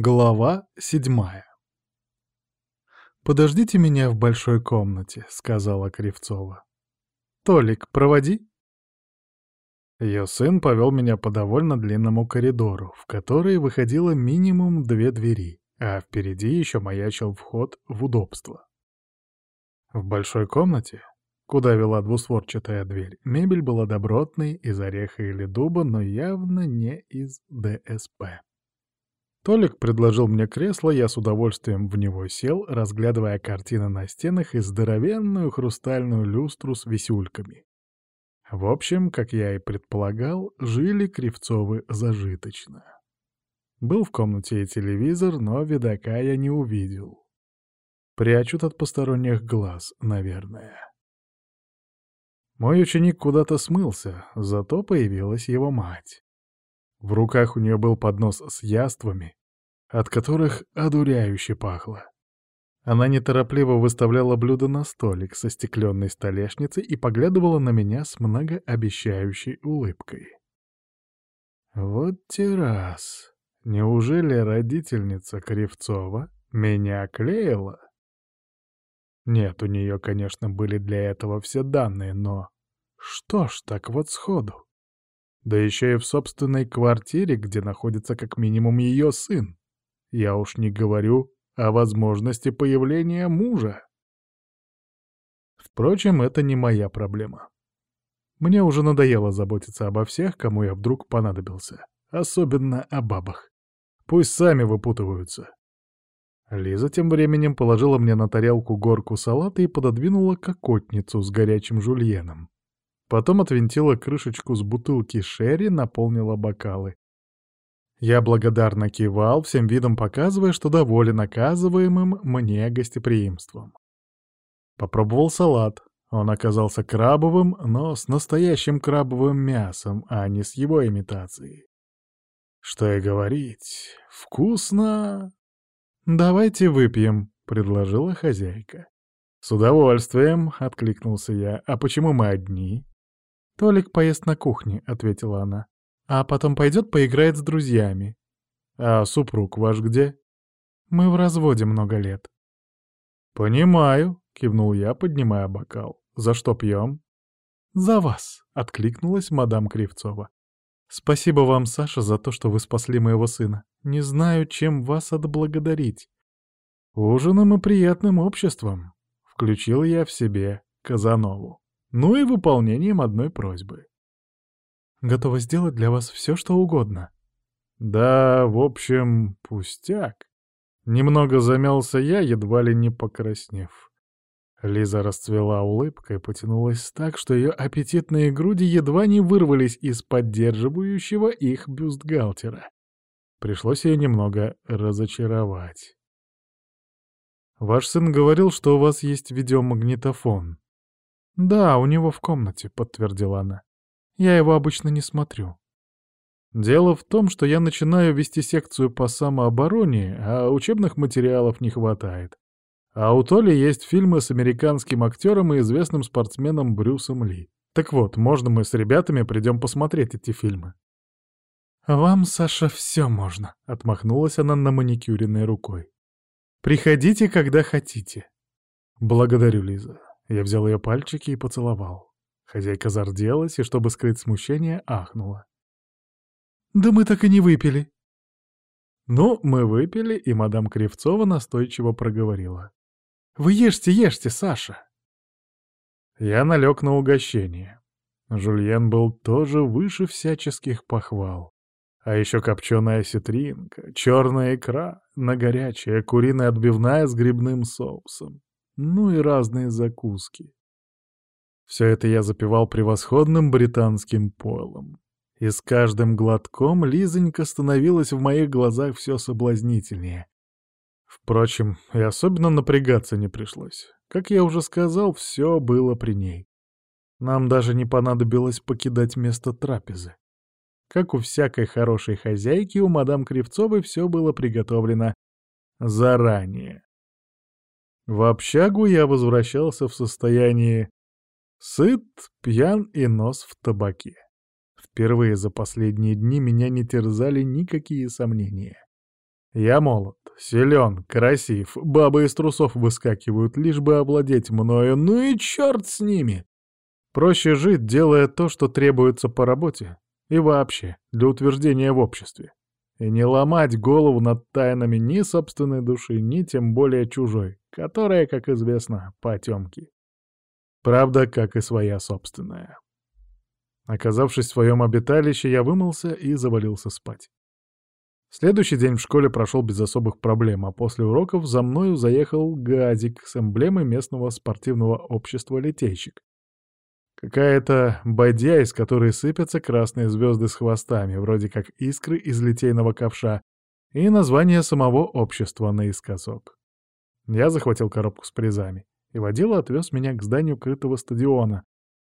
Глава седьмая «Подождите меня в большой комнате», — сказала Кривцова. «Толик, проводи». Ее сын повел меня по довольно длинному коридору, в который выходило минимум две двери, а впереди еще маячил вход в удобство. В большой комнате, куда вела двустворчатая дверь, мебель была добротной, из ореха или дуба, но явно не из ДСП. Толик предложил мне кресло, я с удовольствием в него сел, разглядывая картины на стенах и здоровенную хрустальную люстру с висюльками. В общем, как я и предполагал, жили Кривцовы зажиточно. Был в комнате и телевизор, но видака я не увидел. Прячут от посторонних глаз, наверное. Мой ученик куда-то смылся, зато появилась его мать. В руках у нее был поднос с яствами, от которых одуряюще пахло. Она неторопливо выставляла блюдо на столик со стекленной столешницей и поглядывала на меня с многообещающей улыбкой. Вот те раз. Неужели родительница Кривцова меня клеила? Нет, у нее, конечно, были для этого все данные, но... Что ж так вот сходу? Да еще и в собственной квартире, где находится как минимум ее сын. Я уж не говорю о возможности появления мужа. Впрочем, это не моя проблема. Мне уже надоело заботиться обо всех, кому я вдруг понадобился. Особенно о бабах. Пусть сами выпутываются. Лиза тем временем положила мне на тарелку горку салата и пододвинула кокотницу с горячим жульеном. Потом отвинтила крышечку с бутылки шерри, наполнила бокалы. Я благодарно кивал, всем видом показывая, что доволен оказываемым мне гостеприимством. Попробовал салат. Он оказался крабовым, но с настоящим крабовым мясом, а не с его имитацией. Что и говорить, вкусно. «Давайте выпьем», — предложила хозяйка. «С удовольствием», — откликнулся я. «А почему мы одни?» «Толик поест на кухне», — ответила она. «А потом пойдет поиграет с друзьями». «А супруг ваш где?» «Мы в разводе много лет». «Понимаю», — кивнул я, поднимая бокал. «За что пьем?» «За вас», — откликнулась мадам Кривцова. «Спасибо вам, Саша, за то, что вы спасли моего сына. Не знаю, чем вас отблагодарить». «Ужином и приятным обществом», — включил я в себе Казанову ну и выполнением одной просьбы. Готова сделать для вас все, что угодно. Да, в общем, пустяк. Немного замялся я, едва ли не покраснев. Лиза расцвела улыбкой потянулась так, что ее аппетитные груди едва не вырвались из поддерживающего их бюстгальтера. Пришлось ее немного разочаровать. «Ваш сын говорил, что у вас есть видеомагнитофон», «Да, у него в комнате», — подтвердила она. «Я его обычно не смотрю». «Дело в том, что я начинаю вести секцию по самообороне, а учебных материалов не хватает. А у Толи есть фильмы с американским актером и известным спортсменом Брюсом Ли. Так вот, можно мы с ребятами придем посмотреть эти фильмы?» «Вам, Саша, все можно», — отмахнулась она на маникюренной рукой. «Приходите, когда хотите». «Благодарю, Лиза. Я взял ее пальчики и поцеловал. Хозяйка зарделась и, чтобы скрыть смущение, ахнула. «Да мы так и не выпили». Ну, мы выпили, и мадам Кривцова настойчиво проговорила. «Вы ешьте, ешьте, Саша!» Я налег на угощение. Жульен был тоже выше всяческих похвал. А еще копченая осетринка, черная икра, на горячая куриная отбивная с грибным соусом ну и разные закуски. Все это я запивал превосходным британским пойлом. И с каждым глотком Лизонька становилась в моих глазах все соблазнительнее. Впрочем, и особенно напрягаться не пришлось. Как я уже сказал, все было при ней. Нам даже не понадобилось покидать место трапезы. Как у всякой хорошей хозяйки, у мадам Кривцовой все было приготовлено заранее. В общагу я возвращался в состоянии сыт, пьян и нос в табаке. Впервые за последние дни меня не терзали никакие сомнения. Я молод, силен, красив, бабы из трусов выскакивают, лишь бы овладеть мною, ну и черт с ними! Проще жить, делая то, что требуется по работе, и вообще, для утверждения в обществе. И не ломать голову над тайнами ни собственной души, ни тем более чужой, которая, как известно, потемки. Правда, как и своя собственная. Оказавшись в своем обиталище, я вымылся и завалился спать. Следующий день в школе прошел без особых проблем, а после уроков за мною заехал газик с эмблемой местного спортивного общества «Литейщик». Какая-то бадья, из которой сыпятся красные звезды с хвостами, вроде как искры из литейного ковша, и название самого общества наискосок. Я захватил коробку с призами, и водила отвез меня к зданию крытого стадиона,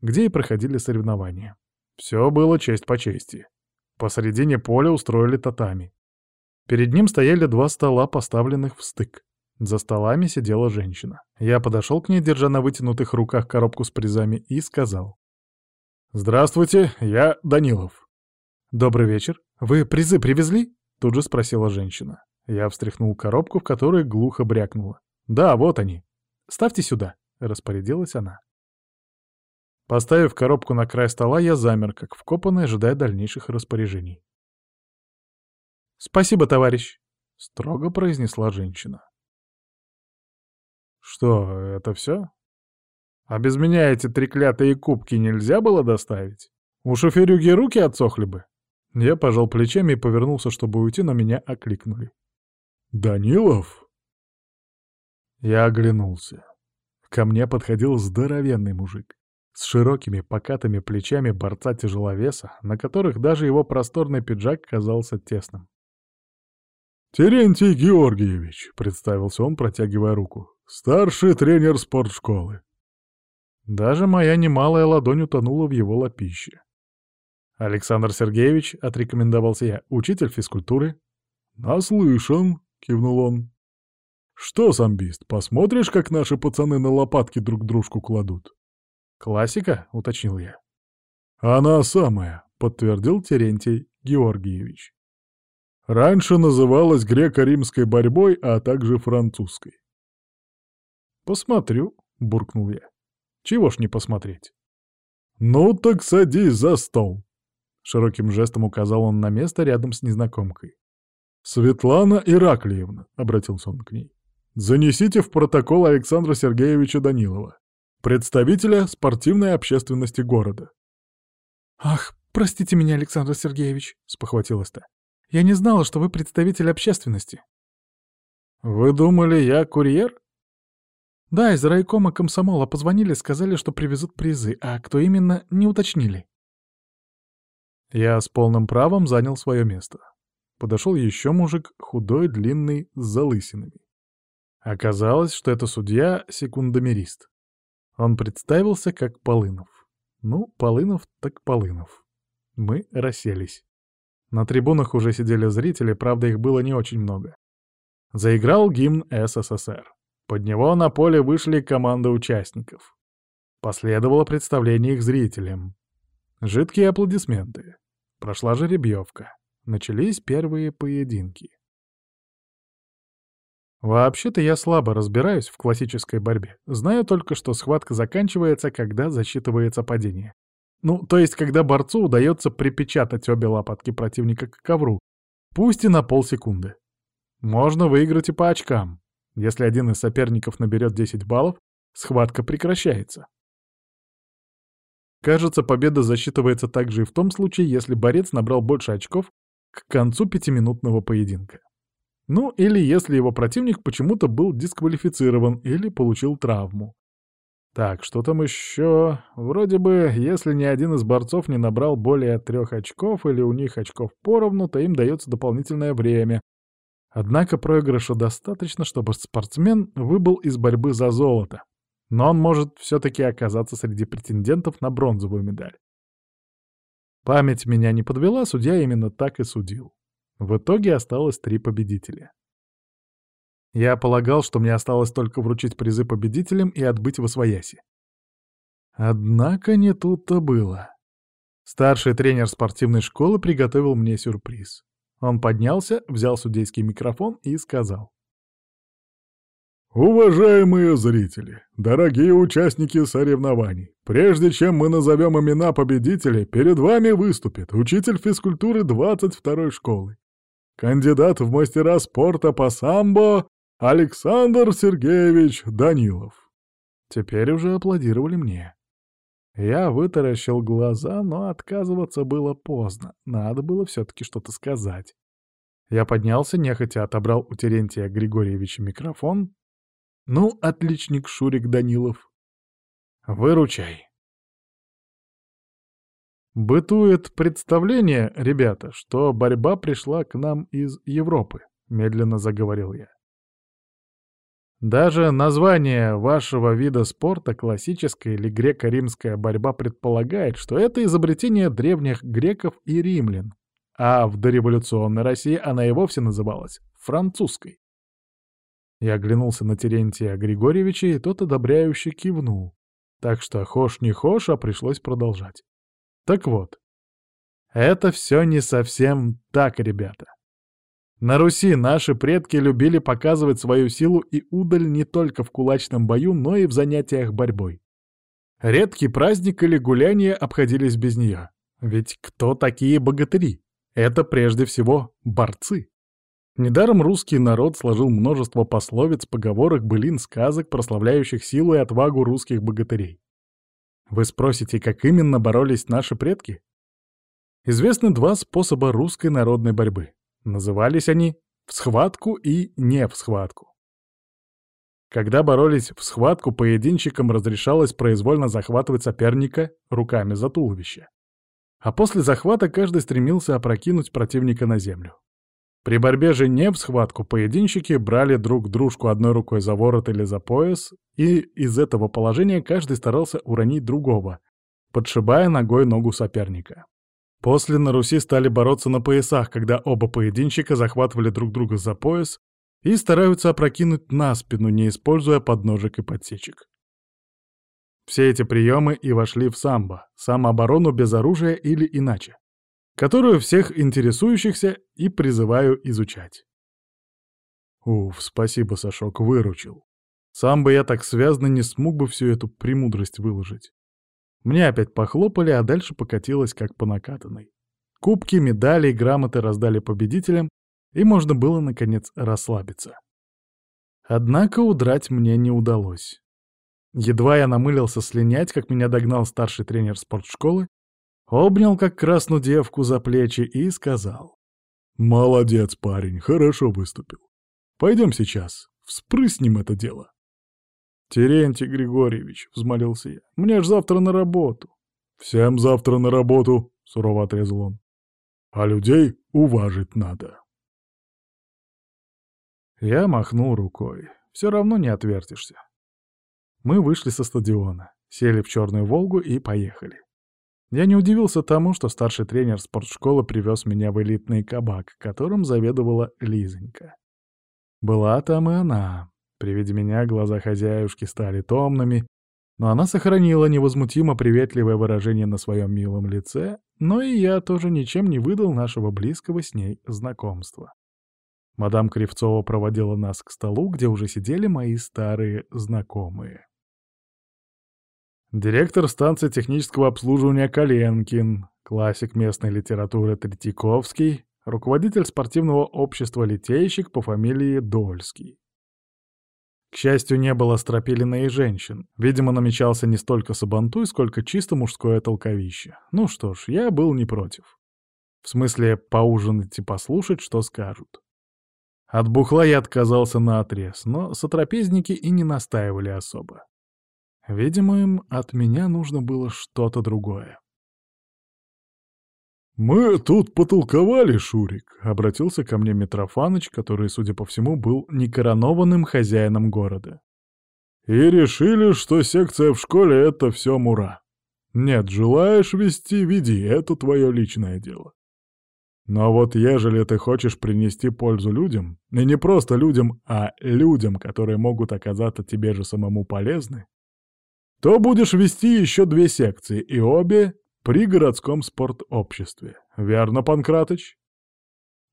где и проходили соревнования. Все было честь по чести. Посредине поля устроили татами. Перед ним стояли два стола, поставленных в стык. За столами сидела женщина. Я подошел к ней, держа на вытянутых руках коробку с призами, и сказал. «Здравствуйте, я Данилов». «Добрый вечер. Вы призы привезли?» Тут же спросила женщина. Я встряхнул коробку, в которой глухо брякнула. «Да, вот они. Ставьте сюда», — распорядилась она. Поставив коробку на край стола, я замер, как вкопанный, ожидая дальнейших распоряжений. «Спасибо, товарищ», — строго произнесла женщина. Что, это все? А без меня эти треклятые кубки нельзя было доставить? У шоферюги руки отсохли бы. Я пожал плечами и повернулся, чтобы уйти, но меня окликнули. «Данилов?» Я оглянулся. Ко мне подходил здоровенный мужик с широкими покатыми плечами борца-тяжеловеса, на которых даже его просторный пиджак казался тесным. «Терентий Георгиевич», — представился он, протягивая руку. Старший тренер спортшколы. Даже моя немалая ладонь утонула в его лапище. Александр Сергеевич, — отрекомендовался я, — учитель физкультуры. «Наслышан», — кивнул он. «Что, самбист, посмотришь, как наши пацаны на лопатки друг дружку кладут?» «Классика?» — уточнил я. «Она самая», — подтвердил Терентий Георгиевич. «Раньше называлась греко-римской борьбой, а также французской. «Посмотрю», — буркнул я. «Чего ж не посмотреть?» «Ну так садись за стол», — широким жестом указал он на место рядом с незнакомкой. «Светлана Ираклиевна», — обратился он к ней, — «занесите в протокол Александра Сергеевича Данилова, представителя спортивной общественности города». «Ах, простите меня, Александр Сергеевич», — спохватилась-то. «Я не знала, что вы представитель общественности». «Вы думали, я курьер?» Да, из райкома комсомола позвонили, сказали, что привезут призы, а кто именно, не уточнили. Я с полным правом занял свое место. Подошел еще мужик, худой, длинный, с залысинами. Оказалось, что это судья-секундомерист. Он представился как Полынов. Ну, Полынов так Полынов. Мы расселись. На трибунах уже сидели зрители, правда, их было не очень много. Заиграл гимн СССР. Под него на поле вышли команды участников. Последовало представление их зрителям. Жидкие аплодисменты. Прошла жеребьевка. Начались первые поединки. Вообще-то я слабо разбираюсь в классической борьбе. Знаю только, что схватка заканчивается, когда засчитывается падение. Ну, то есть, когда борцу удается припечатать обе лопатки противника к ковру, пусть и на полсекунды. Можно выиграть и по очкам. Если один из соперников наберет 10 баллов, схватка прекращается. Кажется, победа засчитывается также и в том случае, если борец набрал больше очков к концу пятиминутного поединка. Ну, или если его противник почему-то был дисквалифицирован или получил травму. Так, что там еще? Вроде бы, если ни один из борцов не набрал более трех очков или у них очков поровну, то им дается дополнительное время, Однако проигрыша достаточно, чтобы спортсмен выбыл из борьбы за золото, но он может все-таки оказаться среди претендентов на бронзовую медаль. Память меня не подвела, судья именно так и судил. В итоге осталось три победителя. Я полагал, что мне осталось только вручить призы победителям и отбыть в Освояси. Однако не тут-то было. Старший тренер спортивной школы приготовил мне сюрприз. Он поднялся, взял судейский микрофон и сказал. Уважаемые зрители, дорогие участники соревнований, прежде чем мы назовем имена победителей, перед вами выступит учитель физкультуры 22-й школы, кандидат в мастера спорта по самбо Александр Сергеевич Данилов. Теперь уже аплодировали мне. Я вытаращил глаза, но отказываться было поздно. Надо было все-таки что-то сказать. Я поднялся, нехотя отобрал у Терентия Григорьевича микрофон. «Ну, отличник Шурик Данилов, выручай». «Бытует представление, ребята, что борьба пришла к нам из Европы», — медленно заговорил я. Даже название вашего вида спорта, классическая или греко-римская борьба, предполагает, что это изобретение древних греков и римлян, а в дореволюционной России она и вовсе называлась французской. Я оглянулся на Терентия Григорьевича, и тот одобряюще кивнул. Так что хошь не хошь, а пришлось продолжать. Так вот, это все не совсем так, ребята. На Руси наши предки любили показывать свою силу и удаль не только в кулачном бою, но и в занятиях борьбой. Редкий праздник или гуляние обходились без нее. Ведь кто такие богатыри? Это прежде всего борцы. Недаром русский народ сложил множество пословиц, поговорок, былин, сказок, прославляющих силу и отвагу русских богатырей. Вы спросите, как именно боролись наши предки? Известны два способа русской народной борьбы. Назывались они «в схватку» и «не в схватку». Когда боролись в схватку, поединщикам разрешалось произвольно захватывать соперника руками за туловище. А после захвата каждый стремился опрокинуть противника на землю. При борьбе же не в схватку поединщики брали друг дружку одной рукой за ворот или за пояс, и из этого положения каждый старался уронить другого, подшибая ногой ногу соперника. После на Руси стали бороться на поясах, когда оба поединщика захватывали друг друга за пояс и стараются опрокинуть на спину, не используя подножек и подсечек. Все эти приемы и вошли в самбо, самооборону без оружия или иначе, которую всех интересующихся и призываю изучать. Уф, спасибо, Сашок, выручил. Сам бы я так связно не смог бы всю эту премудрость выложить. Мне опять похлопали, а дальше покатилось как по накатанной. Кубки, медали и грамоты раздали победителям, и можно было, наконец, расслабиться. Однако удрать мне не удалось. Едва я намылился слинять, как меня догнал старший тренер спортшколы, обнял как красную девку за плечи и сказал. «Молодец, парень, хорошо выступил. Пойдем сейчас, вспрыснем это дело». «Терентий Григорьевич», — взмолился я, — «мне ж завтра на работу». «Всем завтра на работу», — сурово отрезал он. «А людей уважить надо». Я махнул рукой. Все равно не отвертишься. Мы вышли со стадиона, сели в черную «Волгу» и поехали. Я не удивился тому, что старший тренер спортшколы привез меня в элитный кабак, которым заведовала Лизонька. Была там и она, при виде меня глаза хозяюшки стали томными, но она сохранила невозмутимо приветливое выражение на своем милом лице, но и я тоже ничем не выдал нашего близкого с ней знакомства. Мадам Кривцова проводила нас к столу, где уже сидели мои старые знакомые. Директор станции технического обслуживания Коленкин, классик местной литературы Третьяковский, руководитель спортивного общества «Литейщик» по фамилии Дольский. К счастью, не было стропилина и женщин. Видимо, намечался не столько сабантуй, сколько чисто мужское толковище. Ну что ж, я был не против. В смысле, поужинать и послушать, что скажут. От бухла я отказался наотрез, но сотрапезники и не настаивали особо. Видимо, им от меня нужно было что-то другое. «Мы тут потолковали, Шурик», — обратился ко мне Митрофаныч, который, судя по всему, был некоронованным хозяином города. «И решили, что секция в школе — это все мура. Нет, желаешь вести — веди, это твое личное дело. Но вот ежели ты хочешь принести пользу людям, и не просто людям, а людям, которые могут оказаться тебе же самому полезны, то будешь вести еще две секции, и обе при городском спортобществе. Верно, Панкратыч?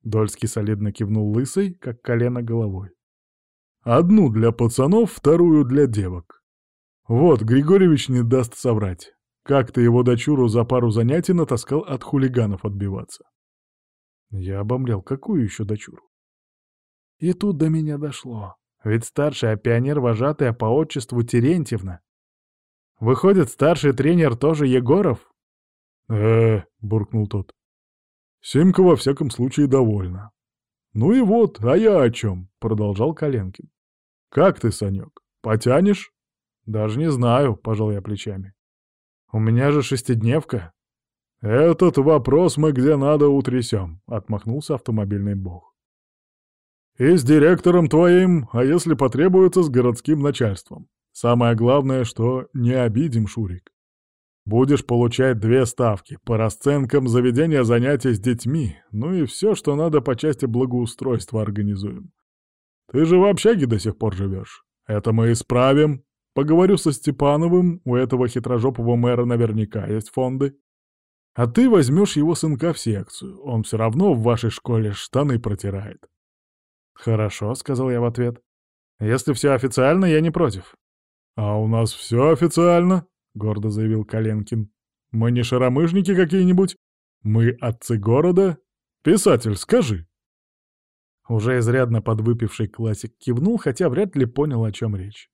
Дольский солидно кивнул лысой, как колено головой. Одну для пацанов, вторую для девок. Вот, Григорьевич не даст соврать. Как ты его дочуру за пару занятий натаскал от хулиганов отбиваться? Я обомлел, какую еще дочуру? И тут до меня дошло. Ведь старшая пионер-вожатая по отчеству Терентьевна. Выходит, старший тренер тоже Егоров? э буркнул тот. Симка во всяком случае довольна. «Ну и вот, а я о чем?» — продолжал Коленкин. «Как ты, Санек, потянешь?» «Даже не знаю», — пожал я плечами. «У меня же шестидневка». «Этот вопрос мы где надо утрясем», — отмахнулся автомобильный бог. «И с директором твоим, а если потребуется, с городским начальством. Самое главное, что не обидим, Шурик. Будешь получать две ставки по расценкам заведения занятий с детьми, ну и все, что надо по части благоустройства организуем. Ты же в общаге до сих пор живешь. Это мы исправим. Поговорю со Степановым, у этого хитрожопого мэра наверняка есть фонды. А ты возьмешь его сынка в секцию, он все равно в вашей школе штаны протирает. «Хорошо», — сказал я в ответ. «Если все официально, я не против». «А у нас все официально», гордо заявил Коленкин. «Мы не шаромыжники какие-нибудь. Мы отцы города. Писатель, скажи!» Уже изрядно подвыпивший классик кивнул, хотя вряд ли понял, о чем речь.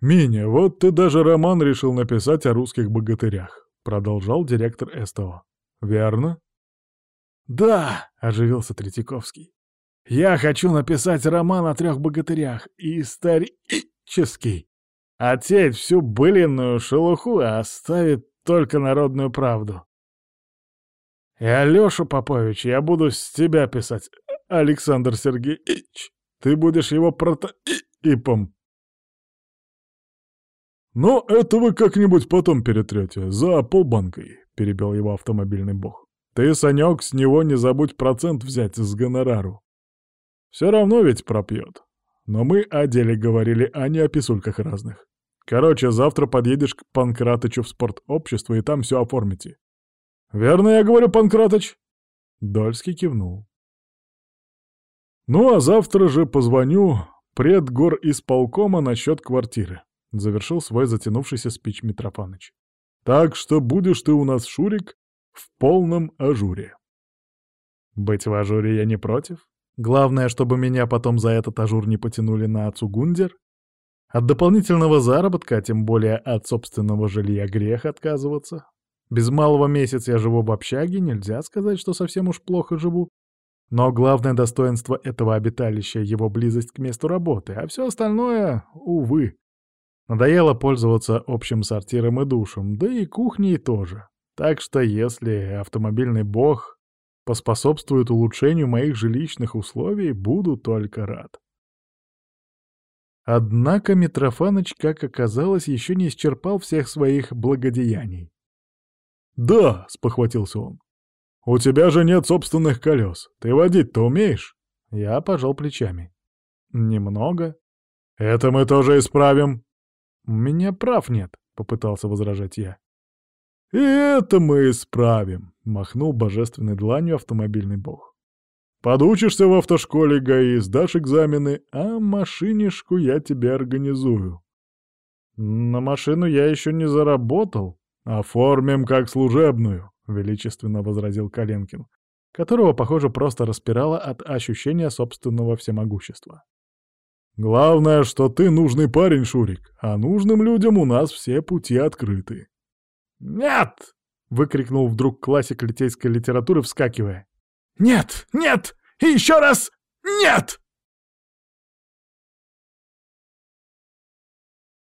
«Миня, вот ты даже роман решил написать о русских богатырях», — продолжал директор СТО. «Верно?» «Да», — оживился Третьяковский. «Я хочу написать роман о трех богатырях, исторический. Отсеять всю былинную шелуху, а оставить только народную правду. И Алёшу Попович я буду с тебя писать, Александр Сергеевич. Ты будешь его прототипом. «Но это вы как-нибудь потом перетрете, за полбанкой», — перебил его автомобильный бог. «Ты, Санек, с него не забудь процент взять с гонорару. Все равно ведь пропьет. Но мы о деле говорили, а не о писульках разных. Короче, завтра подъедешь к Панкратычу в спортобщество и там все оформите. Верно я говорю, Панкратыч? Дольский кивнул. Ну, а завтра же позвоню предгорисполкома насчет квартиры. Завершил свой затянувшийся спич Митрофаныч. Так что будешь ты у нас, Шурик, в полном ажуре. Быть в ажуре я не против. Главное, чтобы меня потом за этот ажур не потянули на цугундер. А от дополнительного заработка, а тем более от собственного жилья, грех отказываться. Без малого месяц я живу в общаге, нельзя сказать, что совсем уж плохо живу. Но главное достоинство этого обиталища — его близость к месту работы, а все остальное — увы. Надоело пользоваться общим сортиром и душем, да и кухней тоже. Так что если автомобильный бог поспособствует улучшению моих жилищных условий, буду только рад. Однако Митрофаныч, как оказалось, еще не исчерпал всех своих благодеяний. «Да», — спохватился он, — «у тебя же нет собственных колес. Ты водить-то умеешь?» Я пожал плечами. «Немного». «Это мы тоже исправим». «У меня прав нет», — попытался возражать я. «И это мы исправим», — махнул божественной дланью автомобильный бог. Подучишься в автошколе ГАИ, сдашь экзамены, а машинишку я тебе организую. На машину я еще не заработал. Оформим как служебную, — величественно возразил Каленкин, которого, похоже, просто распирало от ощущения собственного всемогущества. Главное, что ты нужный парень, Шурик, а нужным людям у нас все пути открыты. «Нет!» — выкрикнул вдруг классик литейской литературы, вскакивая. «Нет! Нет! Еще раз нет!»